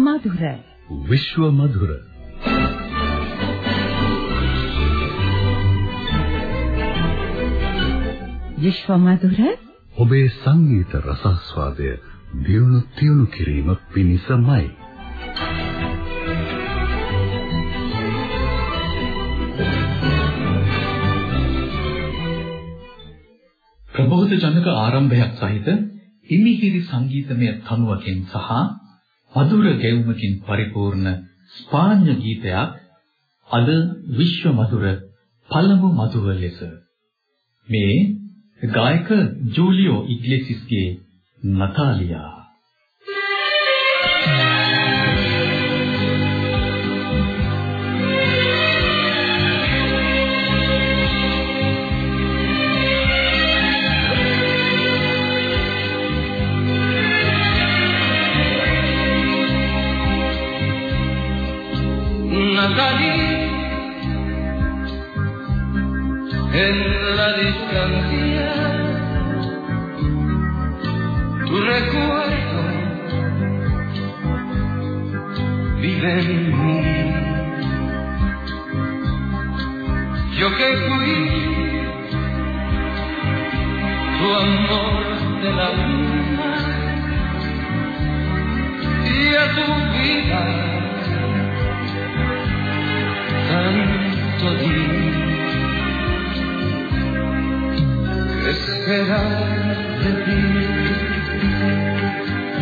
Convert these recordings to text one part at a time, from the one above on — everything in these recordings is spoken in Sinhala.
මధుර විශ්ව මధుර විශ්ව මధుර ඔබේ සංගීත රසස්වාදය දියුණු තියුණු කිරීම පිණිසමයි. ප්‍රබෝධ ජනක ආරම්භයක් සහිත ඉමිහිරි සංගීතමය තනුවකින් සහ අදුර ගැයුමකින් පරිපූර්ණ ස්පාඤ්ඤ ගීතයක් අද විශ්ව මధుර පළමු මధుර ලෙස මේ ගායක ජූලියෝ ඉග්ලෙසිස්ගේ නතාලියා Thank you. Recuerdo vive en mí. Yo que fui tu amor de la vida y a tu vida tanto di. ¿Qué será de ti?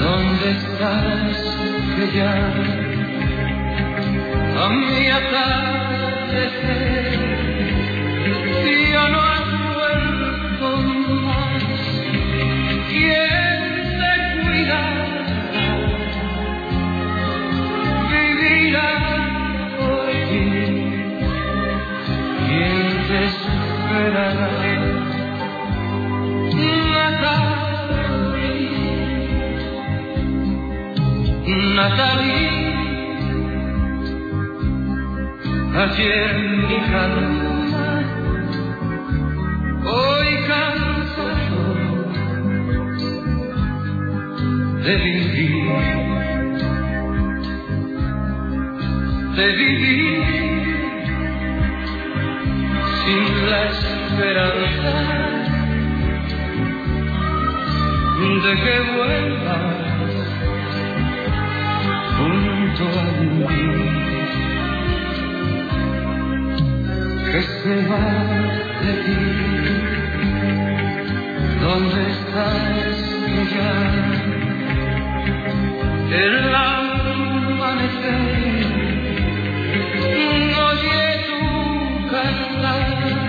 ¿Dónde estás que ya a mi atardecer ya no amanecer, oye tu cantar,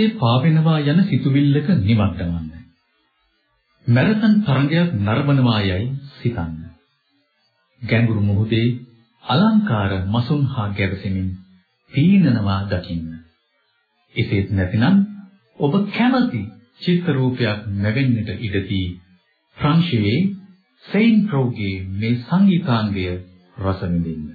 අහසේ පාවෙනවා යන සිතුවිල්ලක නිමග්නවන්න. මැරතන් තරඟයක් නරඹනවා යයි සිතන්න. ගැඹුරු මොහොතේ අලංකාර මසුන් හා ගැවසෙමින් පීනනවා දකින්න. එසේත් නැතිනම් ඔබ කැමති චිත්‍ර රූපයක් නැවෙන්නට ඉඩදී ප්‍රංශයේ සෙයින් ප්‍රෝගේ මේ සංගීතාංගය රස විඳින්න.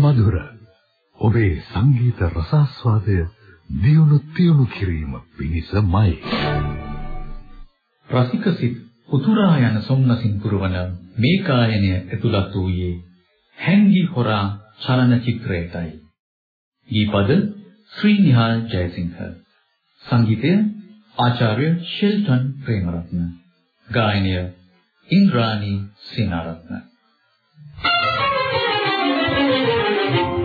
මధుර ඔබේ සංගීත රසාස්වාදය දියුණු තියුණු කිරීම පිණිසමයි රසික සිත් උතුරා යන සොම්නසින් පුරවන මේ ගායනය ඇතුළත් වූයේ හැංගි හොරා චලනචිත්‍රයටයි. ගීපද ශ්‍රී නිහාල් ජයසිංහ. සංගීතය ආචාර්ය ෂෙල්ටන් ප්‍රේමරත්න. ගායනය ඉන්ද්‍රාණී සේනාරත්න. ශාස්ත්‍රීය thank you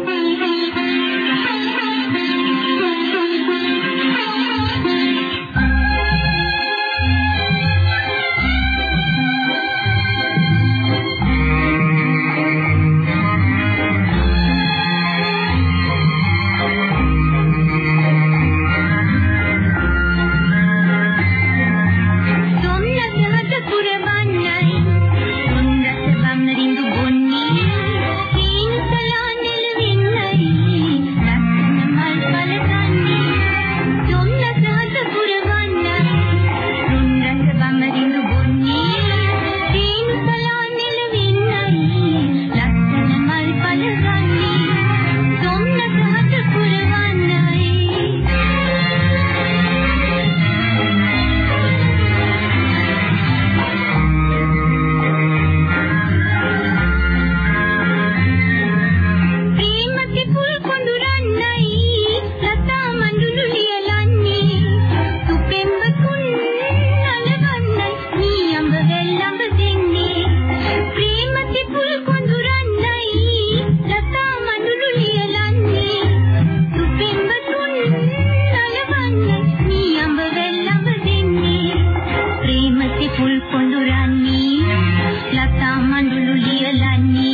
ලතා මඳුළු ලියලන්නේ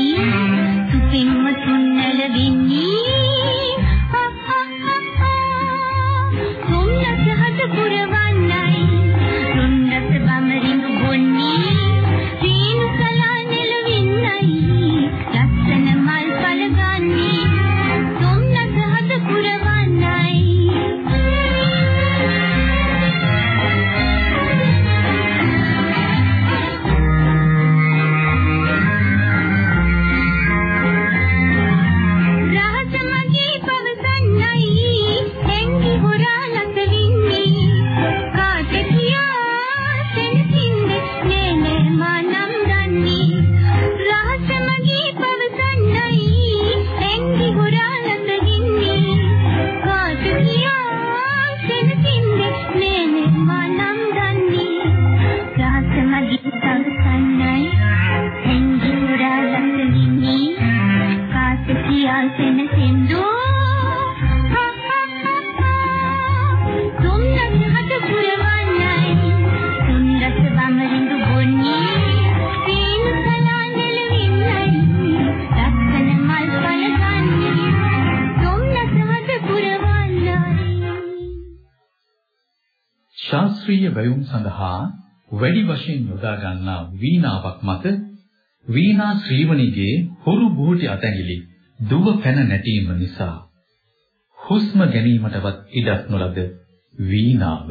වැයුම් සඳහා වැඩි වශයෙන් යොදා ගන්නා වීණාවක් මත වීණා ශ්‍රීවණිගේ හොරු බූටි අතැඟිලි දුව පැන නැටීම නිසා හුස්ම ගැනීමටවත් ඉඩක් නොලද වීණාව.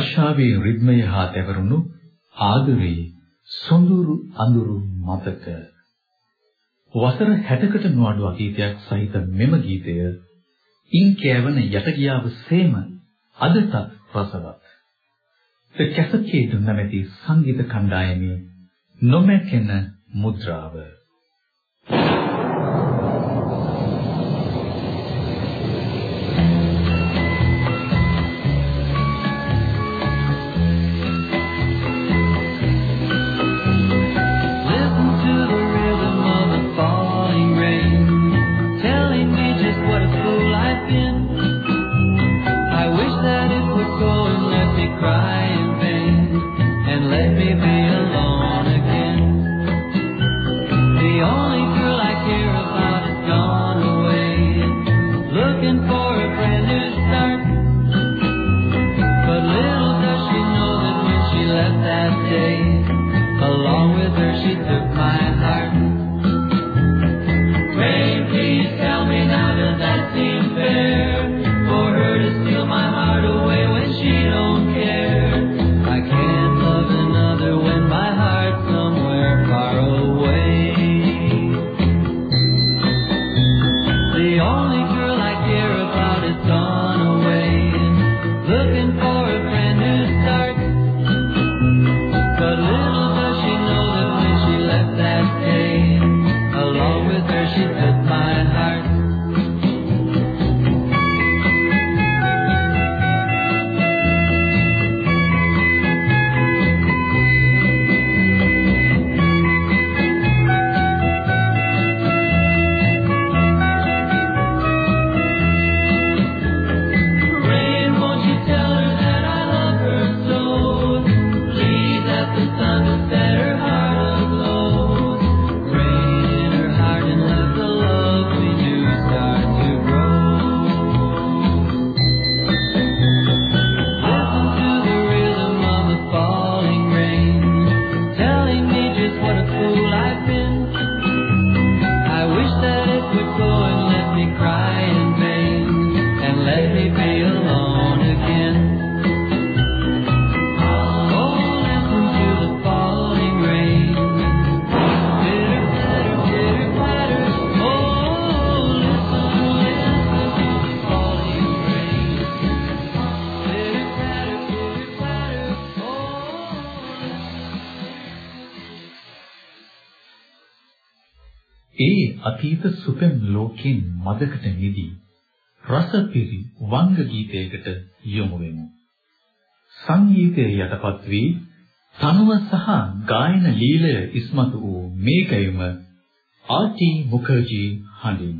වර්ෂාවේ රිද්මය හා තැවරුණු ආදරේ සොඳුරු අඳුරු මතක වසර 60කට නොඅඩු අතීතයක් සහිත මෙම ගීතය ඉන් කෑවන යට ගියාව සේම අදටත් රසවත්. The Cascade නැමැති සංගීත කණ්ඩායමේ නොමැකෙන මුද්‍රාව my heart. අතීත සුපෙම් ලෝකෙන් මදකට නිදී රසපිරි වංග ගීතයකට යොමු වෙමු. සංගීතයේ යටපත් වී තනුව සහ ගායන ලීලය ඉස්මතු වූ මේ ගැයුම ආර්.ටී. මුඛර්ජී හඬින්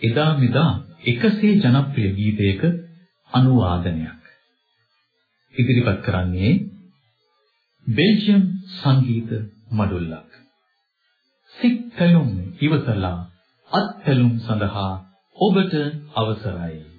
එදා මෙදා එකසේ ජනප්‍රිය ගීතයක අනුවාදනයක්. ඉදිරිපත් කරන්නේ බෙල්ජියම් සංගීත මඩුල්ලක්. සික් පැලුම් ඉවසලා අත් පැලුම් සඳහා ඔබට අවසරයි.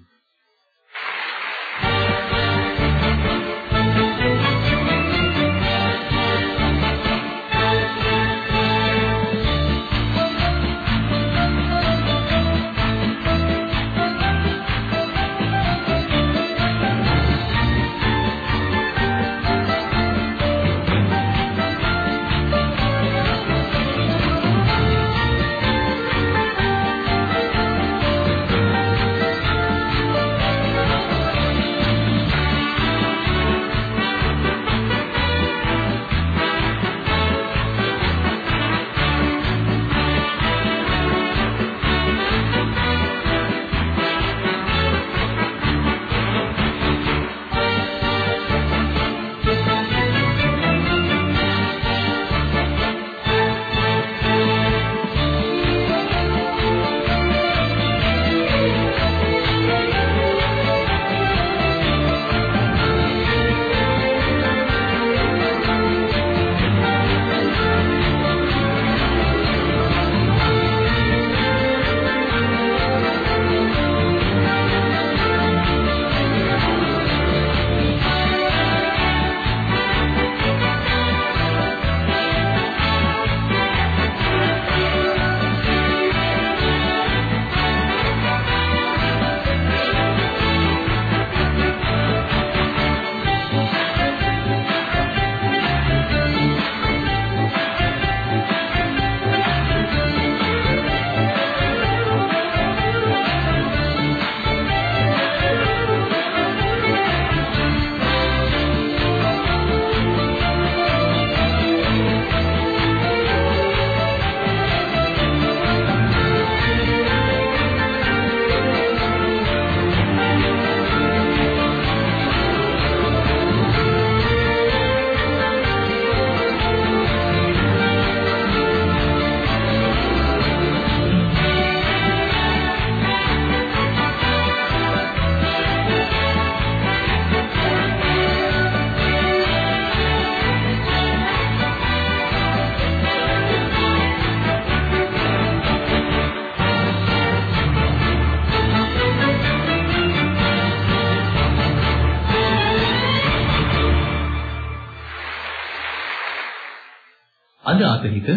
අතහිත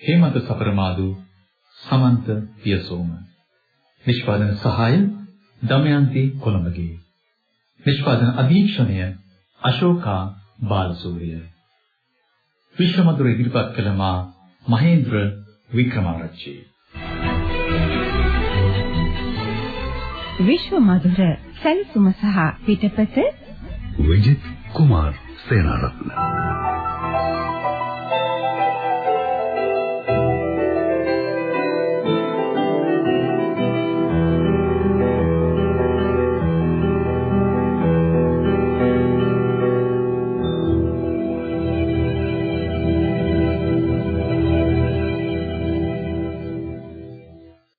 හේමන්ත සපරමාදු සමන්ත පියසෝම. නිෂ්පාදන සහාය දමයන්ති කොළඹගේ. නිෂ්පාදන අධීක්ෂණය අශෝකා බාලසූරිය. විශ්වමధుර ඉදිරිපත් කළ මා මහේන්ද්‍ර වික්‍රමාරච්චි. විශ්ව මధుර සැලසුම සහ පිටපත විජිත් කුමාර් සේනාරත්න